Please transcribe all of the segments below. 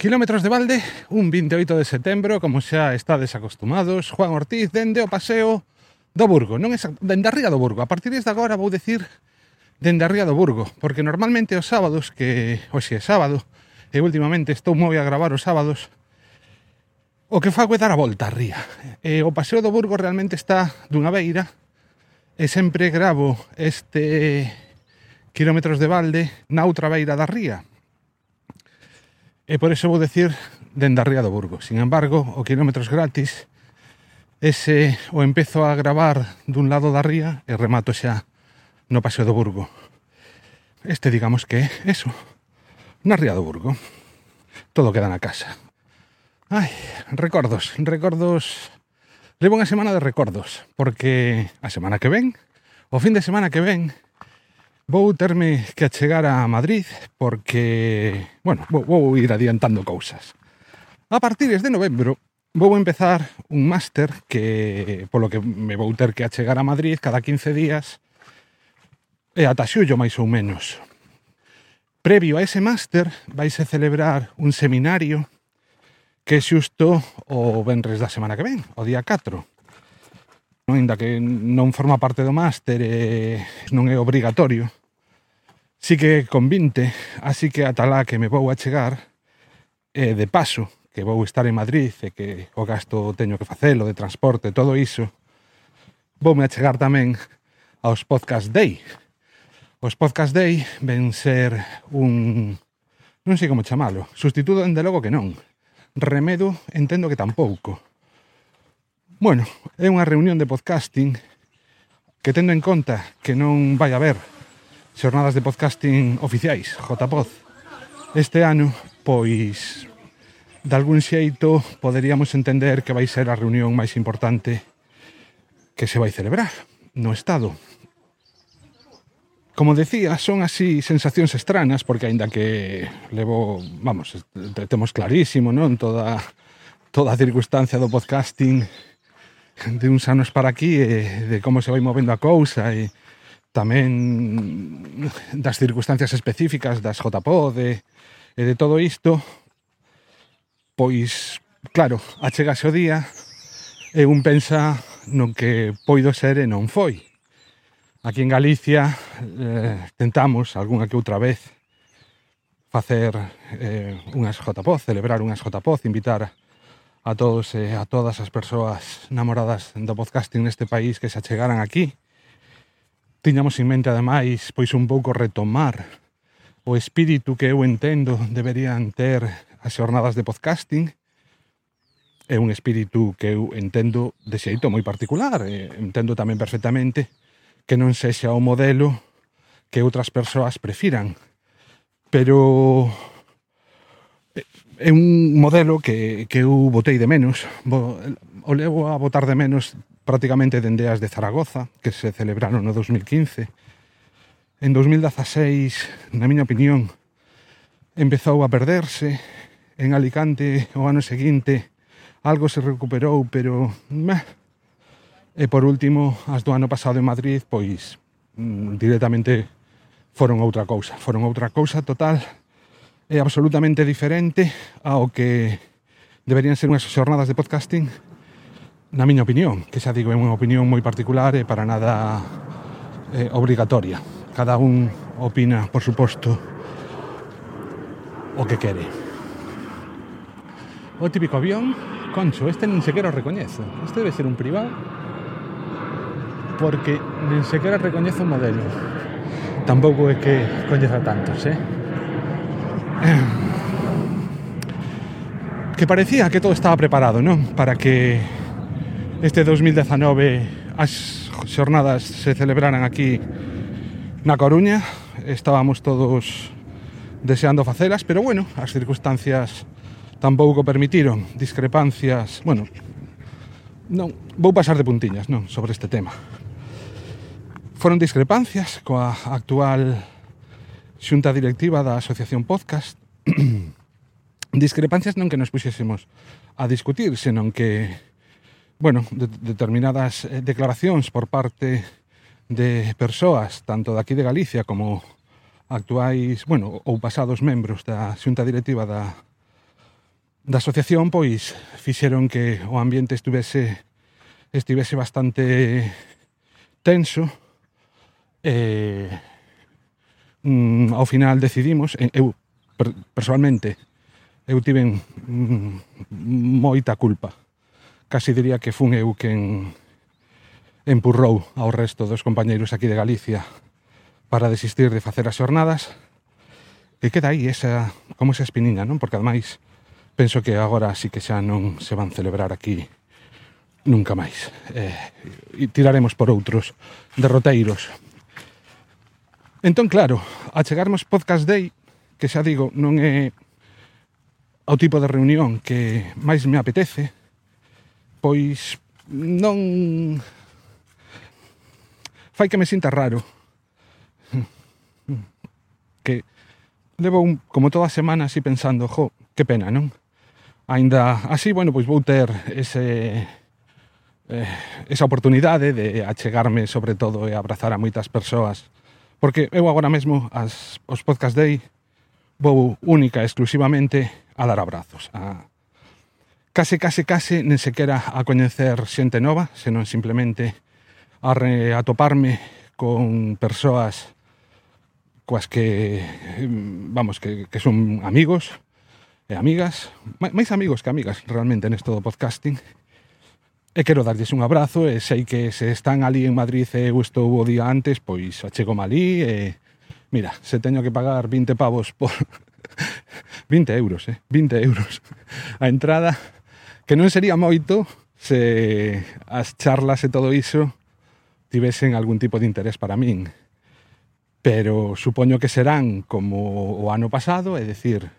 Kilómetros de balde, un 28 de setembro, como xa estades acostumados, Juan Ortiz dende o paseo do Burgo, non é dende arriba do Burgo. A partir de agora vou dicir dende arriba do Burgo, porque normalmente os sábados que hoxe é sábado, e últimamente estou moi a gravar os sábados, o que fago é dar a volta a ría. E o paseo do Burgo realmente está dunha beira, e sempre gravo este kilómetros de balde na outra beira da ría, E por eso vou decir dende arriba do Burgo. Sin embargo, o quilómetros gratis ese o empezo a gravar dun lado da ría e remato xa no Paseo do Burgo. Este, digamos que é eso, na ría do Burgo. Todo queda na casa. Ai, recordos, recordos... Levo unha semana de recordos, porque a semana que ven, o fin de semana que ven, Vou terme que achegar a Madrid porque, bueno, vou, vou ir adiantando cousas. A partir de novembro vou empezar un máster que polo que me vou ter que achegar a Madrid cada 15 días e ata xullo máis ou menos. Previo a ese máster vais a celebrar un seminario que é xusto o venres da semana que ven, o día 4. Non, que non forma parte do máster e non é obrigatorio, Si que con 20, así que atalá que me vou a chegar, e de paso, que vou estar en Madrid e que o gasto teño que facelo de transporte, todo iso, voume a chegar tamén aos Podcast Day. Os Podcast Day ven ser un... non sei como chamalo, sustituto dende logo que non. Remedo entendo que tampouco. Bueno, é unha reunión de podcasting que tendo en conta que non vai haber xornadas de podcasting oficiais, JPod. Este ano, pois, de algún xeito poderíamos entender que vai ser a reunión máis importante que se vai celebrar no Estado. Como decía, son así sensacións estranas porque aínda que levo, vamos, temos clarísimo, non, toda toda a circunstancia do podcasting de uns anos para aquí e de como se vai movendo a cousa e tamén das circunstancias específicas das JPOD e, e de todo isto, pois, claro, achegase o día e un pensa no que poido ser e non foi. Aquí en Galicia eh, tentamos algunha que outra vez facer eh, unhas JPOD, celebrar unhas JPOD, invitar a todos e eh, a todas as persoas namoradas do podcasting neste país que se achegaran aquí tiñamos en mente ademais pois un pouco retomar o espírito que eu entendo deberían ter as xornadas de podcasting. É un espírito que eu entendo de xeito moi particular e entendo tamén perfectamente que non sexa o modelo que outras persoas prefiran. Pero eh, é un modelo que, que eu botei de menos o levo a botar de menos prácticamente dende as de Zaragoza, que se celebraron no 2015. En 2016, na miña opinión, empezou a perderse. En Alicante, o ano seguinte, algo se recuperou, pero... Meh. E por último, as do ano pasado en Madrid, pois mm, directamente foron outra cousa. Foron outra cousa total e absolutamente diferente ao que deberían ser unhas xornadas de podcasting na miña opinión, que xa digo, é unha opinión moi particular e para nada eh, obrigatoria. Cada un opina, por suposto, o que quere. O típico avión, concho, este nin sequera o recoñezo. Este debe ser un privado porque nin sequera recoñezo o modelo. Tampouco é que coñeza tantos, eh? Que parecía que todo estaba preparado, non? Para que este 2019 as xornadas se celebraran aquí na Coruña. Estábamos todos deseando facelas, pero bueno, as circunstancias tampouco permitiron discrepancias, bueno, non, vou pasar de puntiñas, non, sobre este tema. Foron discrepancias coa actual xunta directiva da Asociación Podcast. discrepancias non que nos puxésemos a discutir, senón que bueno, de, determinadas eh, declaracións por parte de persoas tanto de aquí de Galicia como actuais, bueno, ou pasados membros da xunta directiva da, da asociación, pois fixeron que o ambiente estuvese estivese bastante tenso. E mm, ao final decidimos, eu personalmente, eu tiven mm, moita culpa casi diría que fun eu quen empurrou ao resto dos compañeiros aquí de Galicia para desistir de facer as xornadas e queda aí esa, como esa espiniña, non? Porque ademais penso que agora sí que xa non se van celebrar aquí nunca máis. Eh, e tiraremos por outros derroteiros. Entón, claro, a chegarmos Podcast Day, que xa digo, non é ao tipo de reunión que máis me apetece, pois non. Fai que me sinta raro. Que levo un, como toda a semana así pensando, jo, que pena, non? Ainda así, bueno, pois vou ter ese eh, esa oportunidade de achegarme sobre todo e abrazar a moitas persoas. Porque eu agora mesmo as, os podcast day vou única exclusivamente a dar abrazos a, case, case, case, nen sequera a coñecer xente nova, senón simplemente a, re, a toparme con persoas coas que, vamos, que, que son amigos e amigas, máis amigos que amigas realmente nesto do podcasting, E quero darlles un abrazo e sei que se están ali en Madrid e eu estou o día antes, pois achego malí e... Mira, se teño que pagar 20 pavos por... 20 euros, eh? 20 euros. A entrada que non sería moito se as charlas e todo iso tivesen algún tipo de interés para min. Pero supoño que serán como o ano pasado, é dicir,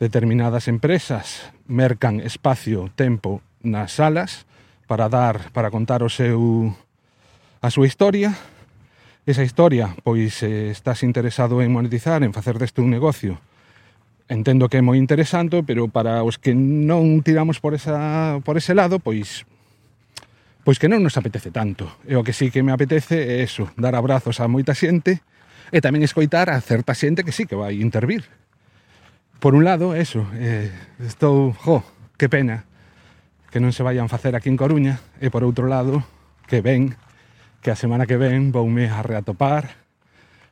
determinadas empresas mercan espacio, tempo nas salas para dar, para contar o seu a súa historia. Esa historia, pois, eh, estás interesado en monetizar, en facer deste un negocio, entendo que é moi interesante, pero para os que non tiramos por, esa, por ese lado, pois pois que non nos apetece tanto. E o que sí que me apetece é eso, dar abrazos a moita xente e tamén escoitar a certa xente que sí que vai intervir. Por un lado, eso, eh, estou, jo, que pena que non se vayan facer aquí en Coruña, e por outro lado, que ven, que a semana que ven voume a reatopar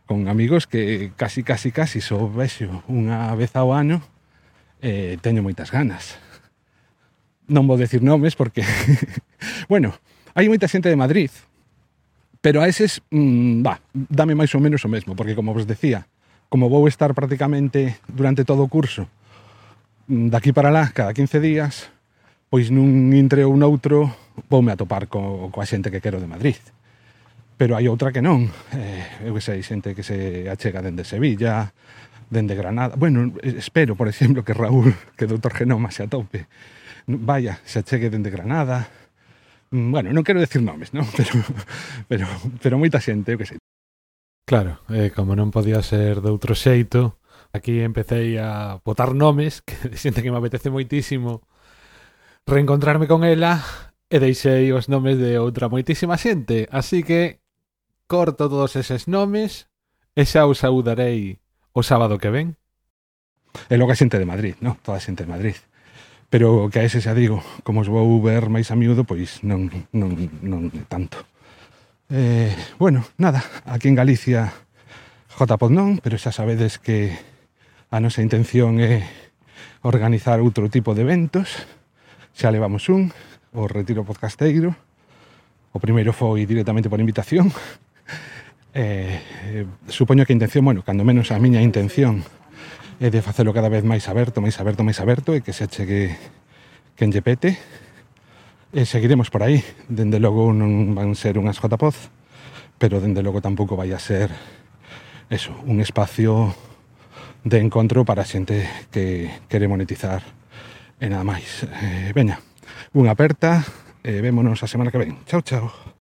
con amigos que casi, casi, casi só vexo unha vez ao ano e eh, teño moitas ganas. Non vou decir nomes porque... bueno, hai moita xente de Madrid, pero a eses, mmm, va, dame máis ou menos o mesmo, porque como vos decía, como vou estar prácticamente durante todo o curso mm, daqui para lá cada 15 días, pois nun entre ou noutro voume atopar co, coa xente que quero de Madrid pero hai outra que non. Eh, eu que sei, xente que se achega dende Sevilla, dende Granada. Bueno, espero, por exemplo, que Raúl, que doutor Genoma se atope. Vaya, se achegue dende Granada. Mm, bueno, non quero decir nomes, non? Pero, pero, pero moita xente, eu que sei. Claro, eh, como non podía ser de outro xeito, aquí empecé a botar nomes que xente que me apetece moitísimo reencontrarme con ela e deixei os nomes de outra moitísima xente. Así que corto todos eses nomes e xa os saudarei o sábado que ven. E logo a xente de Madrid, non? Toda a xente de Madrid. Pero que a ese xa digo, como os vou ver máis a miúdo, pois non, non, non tanto. Eh, bueno, nada, aquí en Galicia JPod non, pero xa sabedes que a nosa intención é organizar outro tipo de eventos. Xa levamos un, o Retiro Podcasteiro. O primeiro foi directamente por invitación, eh, supoño que a intención, bueno, cando menos a miña intención é de facelo cada vez máis aberto, máis aberto, máis aberto e que se achegue que enllepete e seguiremos por aí. Dende logo non van ser unhas jotapoz pero dende logo tampouco vai a ser eso, un espacio de encontro para xente que quere monetizar e nada máis. Eh, veña, unha aperta e vémonos a semana que ven. Chao, chao.